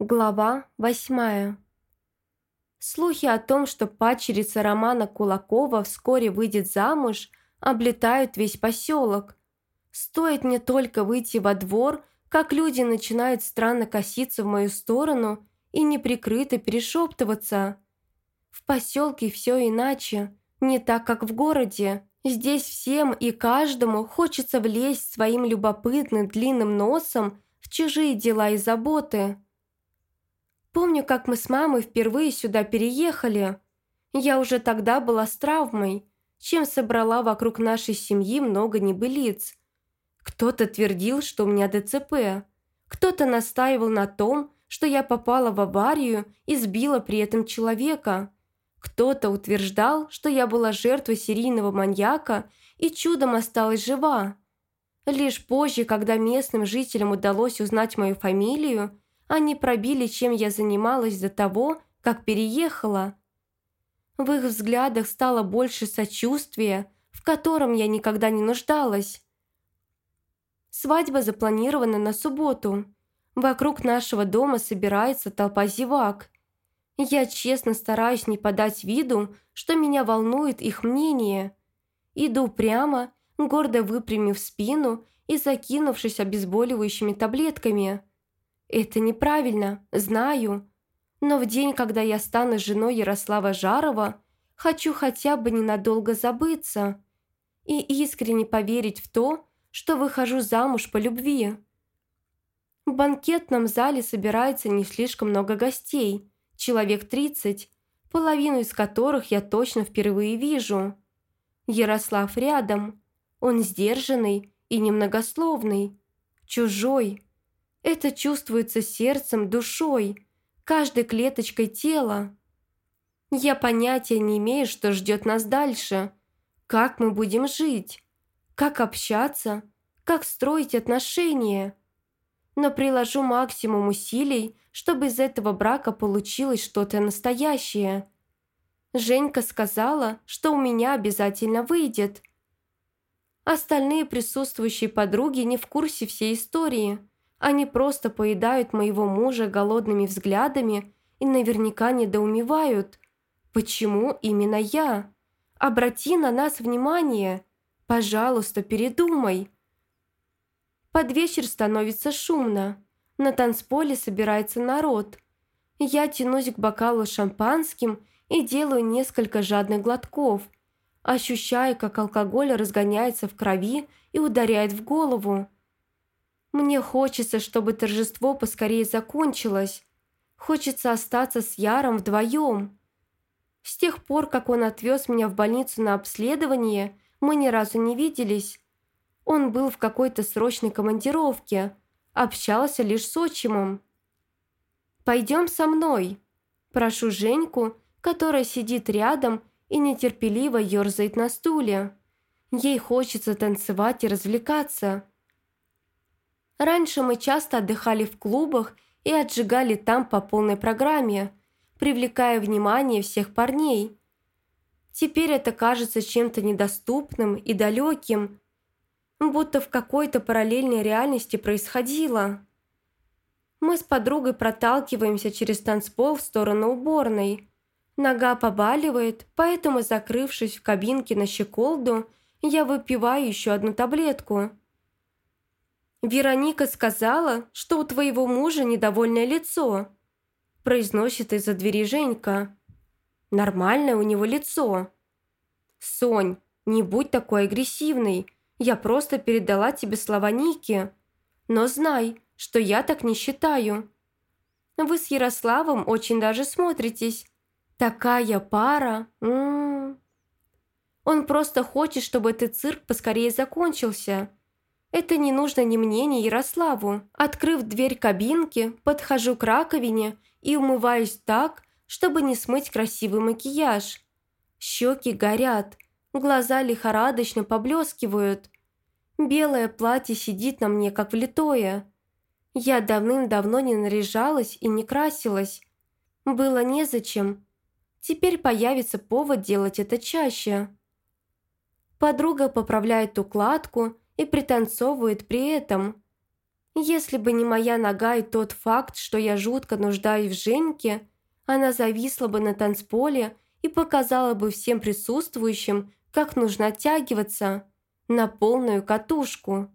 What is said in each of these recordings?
Глава восьмая. Слухи о том, что падчерица Романа Кулакова вскоре выйдет замуж, облетают весь поселок. Стоит мне только выйти во двор, как люди начинают странно коситься в мою сторону и неприкрыто перешептываться. В поселке все иначе, не так, как в городе. Здесь всем и каждому хочется влезть своим любопытным длинным носом в чужие дела и заботы. Помню, как мы с мамой впервые сюда переехали. Я уже тогда была с травмой, чем собрала вокруг нашей семьи много небылиц. Кто-то твердил, что у меня ДЦП. Кто-то настаивал на том, что я попала в аварию и сбила при этом человека. Кто-то утверждал, что я была жертвой серийного маньяка и чудом осталась жива. Лишь позже, когда местным жителям удалось узнать мою фамилию, они пробили, чем я занималась до того, как переехала. В их взглядах стало больше сочувствия, в котором я никогда не нуждалась. Свадьба запланирована на субботу. Вокруг нашего дома собирается толпа зевак. Я честно стараюсь не подать виду, что меня волнует их мнение. Иду прямо, гордо выпрямив спину и закинувшись обезболивающими таблетками – это неправильно, знаю. Но в день, когда я стану женой Ярослава Жарова, хочу хотя бы ненадолго забыться и искренне поверить в то, что выхожу замуж по любви. В банкетном зале собирается не слишком много гостей, человек 30, половину из которых я точно впервые вижу. Ярослав рядом, он сдержанный и немногословный, чужой, это чувствуется сердцем, душой, каждой клеточкой тела. Я понятия не имею, что ждет нас дальше, как мы будем жить, как общаться, как строить отношения. Но приложу максимум усилий, чтобы из этого брака получилось что-то настоящее. Женька сказала, что у меня обязательно выйдет. Остальные присутствующие подруги не в курсе всей истории – они просто поедают моего мужа голодными взглядами и наверняка недоумевают. Почему именно я? Обрати на нас внимание. Пожалуйста, передумай. Под вечер становится шумно. На танцполе собирается народ. Я тянусь к бокалу шампанским и делаю несколько жадных глотков, ощущая, как алкоголь разгоняется в крови и ударяет в голову. Мне хочется, чтобы торжество поскорее закончилось. Хочется остаться с Яром вдвоем. С тех пор, как он отвез меня в больницу на обследование, мы ни разу не виделись. Он был в какой-то срочной командировке, общался лишь с отчимом. «Пойдем со мной», – прошу Женьку, которая сидит рядом и нетерпеливо ерзает на стуле. Ей хочется танцевать и развлекаться. Раньше мы часто отдыхали в клубах и отжигали там по полной программе, привлекая внимание всех парней. Теперь это кажется чем-то недоступным и далеким, будто в какой-то параллельной реальности происходило. Мы с подругой проталкиваемся через танцпол в сторону уборной. Нога побаливает, поэтому, закрывшись в кабинке на щеколду, я выпиваю еще одну таблетку – «Вероника сказала, что у твоего мужа недовольное лицо», произносит из-за двери Женька. «Нормальное у него лицо». «Сонь, не будь такой агрессивной. Я просто передала тебе слова Ники. Но знай, что я так не считаю. Вы с Ярославом очень даже смотритесь. Такая пара. М -м -м. Он просто хочет, чтобы этот цирк поскорее закончился». Это не нужно ни мне, ни Ярославу. Открыв дверь кабинки, подхожу к раковине и умываюсь так, чтобы не смыть красивый макияж. Щеки горят, глаза лихорадочно поблескивают. Белое платье сидит на мне, как влитое. Я давным-давно не наряжалась и не красилась. Было незачем. Теперь появится повод делать это чаще. Подруга поправляет укладку и пританцовывает при этом. Если бы не моя нога и тот факт, что я жутко нуждаюсь в Женьке, она зависла бы на танцполе и показала бы всем присутствующим, как нужно оттягиваться на полную катушку.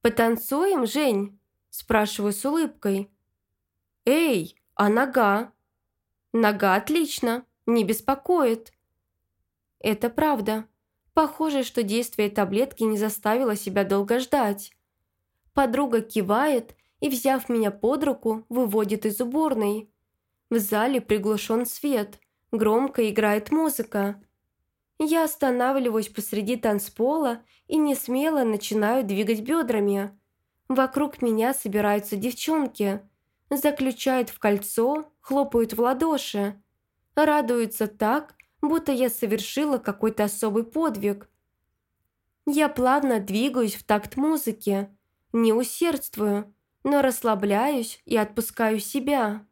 «Потанцуем, Жень?» – спрашиваю с улыбкой. «Эй, а нога?» «Нога отлично, не беспокоит». Это правда. Похоже, что действие таблетки не заставило себя долго ждать. Подруга кивает и, взяв меня под руку, выводит из уборной. В зале приглушен свет, громко играет музыка. Я останавливаюсь посреди танцпола и не смело начинаю двигать бедрами. Вокруг меня собираются девчонки. Заключают в кольцо, хлопают в ладоши. Радуются так, будто я совершила какой-то особый подвиг. Я плавно двигаюсь в такт музыки, не усердствую, но расслабляюсь и отпускаю себя.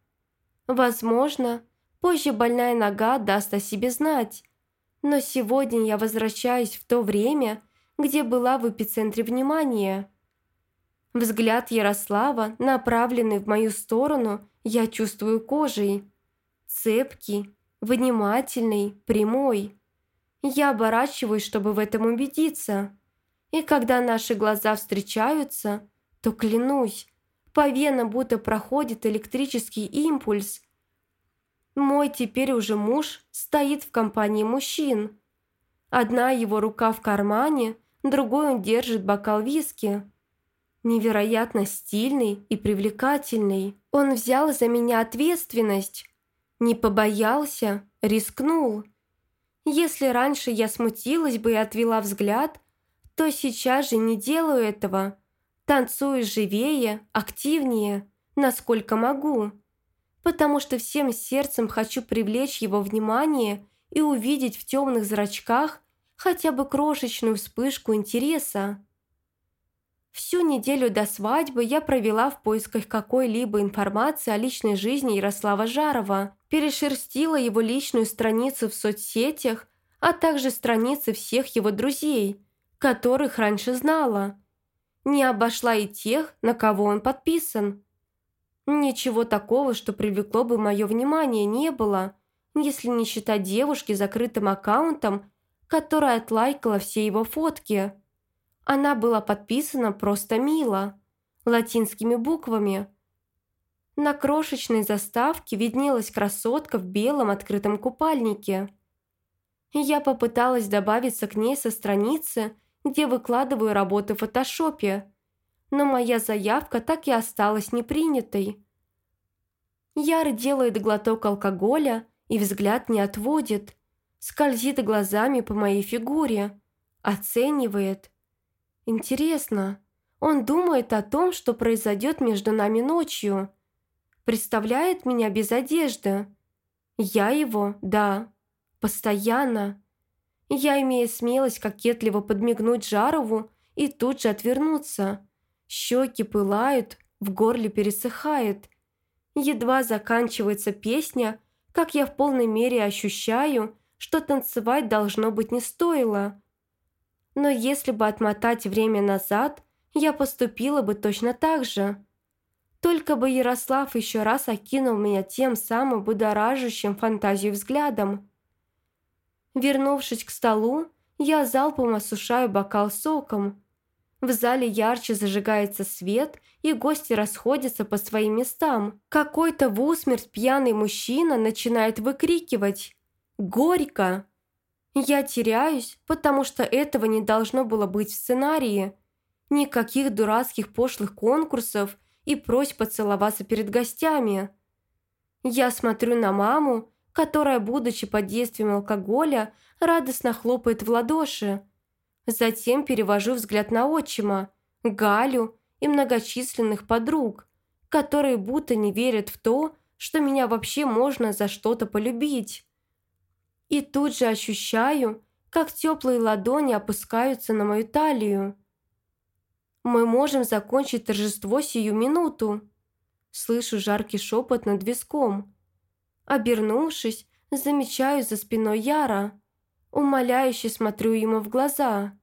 Возможно, позже больная нога даст о себе знать, но сегодня я возвращаюсь в то время, где была в эпицентре внимания. Взгляд Ярослава, направленный в мою сторону, я чувствую кожей. Цепкий, внимательный, прямой. Я оборачиваюсь, чтобы в этом убедиться. И когда наши глаза встречаются, то клянусь, по венам будто проходит электрический импульс. Мой теперь уже муж стоит в компании мужчин. Одна его рука в кармане, другой он держит бокал виски. Невероятно стильный и привлекательный. Он взял за меня ответственность. Не побоялся, рискнул. Если раньше я смутилась бы и отвела взгляд, то сейчас же не делаю этого. Танцую живее, активнее, насколько могу. Потому что всем сердцем хочу привлечь его внимание и увидеть в темных зрачках хотя бы крошечную вспышку интереса. Всю неделю до свадьбы я провела в поисках какой-либо информации о личной жизни Ярослава Жарова, перешерстила его личную страницу в соцсетях, а также страницы всех его друзей – которых раньше знала. Не обошла и тех, на кого он подписан. Ничего такого, что привлекло бы мое внимание, не было, если не считать девушки закрытым аккаунтом, которая отлайкала все его фотки. Она была подписана просто мило, латинскими буквами. На крошечной заставке виднелась красотка в белом открытом купальнике. Я попыталась добавиться к ней со страницы, где выкладываю работы в фотошопе, но моя заявка так и осталась непринятой. Яр делает глоток алкоголя и взгляд не отводит, скользит глазами по моей фигуре, оценивает. Интересно, он думает о том, что произойдет между нами ночью. Представляет меня без одежды. Я его, да, постоянно. Я имею смелость кокетливо подмигнуть Жарову и тут же отвернуться. Щеки пылают, в горле пересыхает. Едва заканчивается песня, как я в полной мере ощущаю, что танцевать должно быть не стоило. Но если бы отмотать время назад, я поступила бы точно так же. Только бы Ярослав еще раз окинул меня тем самым будоражащим фантазию взглядом. Вернувшись к столу, я залпом осушаю бокал соком. В зале ярче зажигается свет, и гости расходятся по своим местам. Какой-то в усмерть пьяный мужчина начинает выкрикивать «Горько!». Я теряюсь, потому что этого не должно было быть в сценарии. Никаких дурацких пошлых конкурсов и просьб поцеловаться перед гостями. Я смотрю на маму, которая, будучи под действием алкоголя, радостно хлопает в ладоши. Затем перевожу взгляд на отчима, Галю и многочисленных подруг, которые будто не верят в то, что меня вообще можно за что-то полюбить. И тут же ощущаю, как теплые ладони опускаются на мою талию. «Мы можем закончить торжество сию минуту», Слышу жаркий шепот над виском. Обернувшись, замечаю за спиной Яра. Умоляюще смотрю ему в глаза.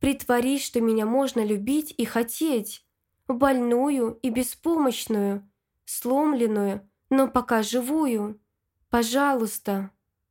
«Притворись, что меня можно любить и хотеть. больную и беспомощную, сломленную, но пока живую. Пожалуйста».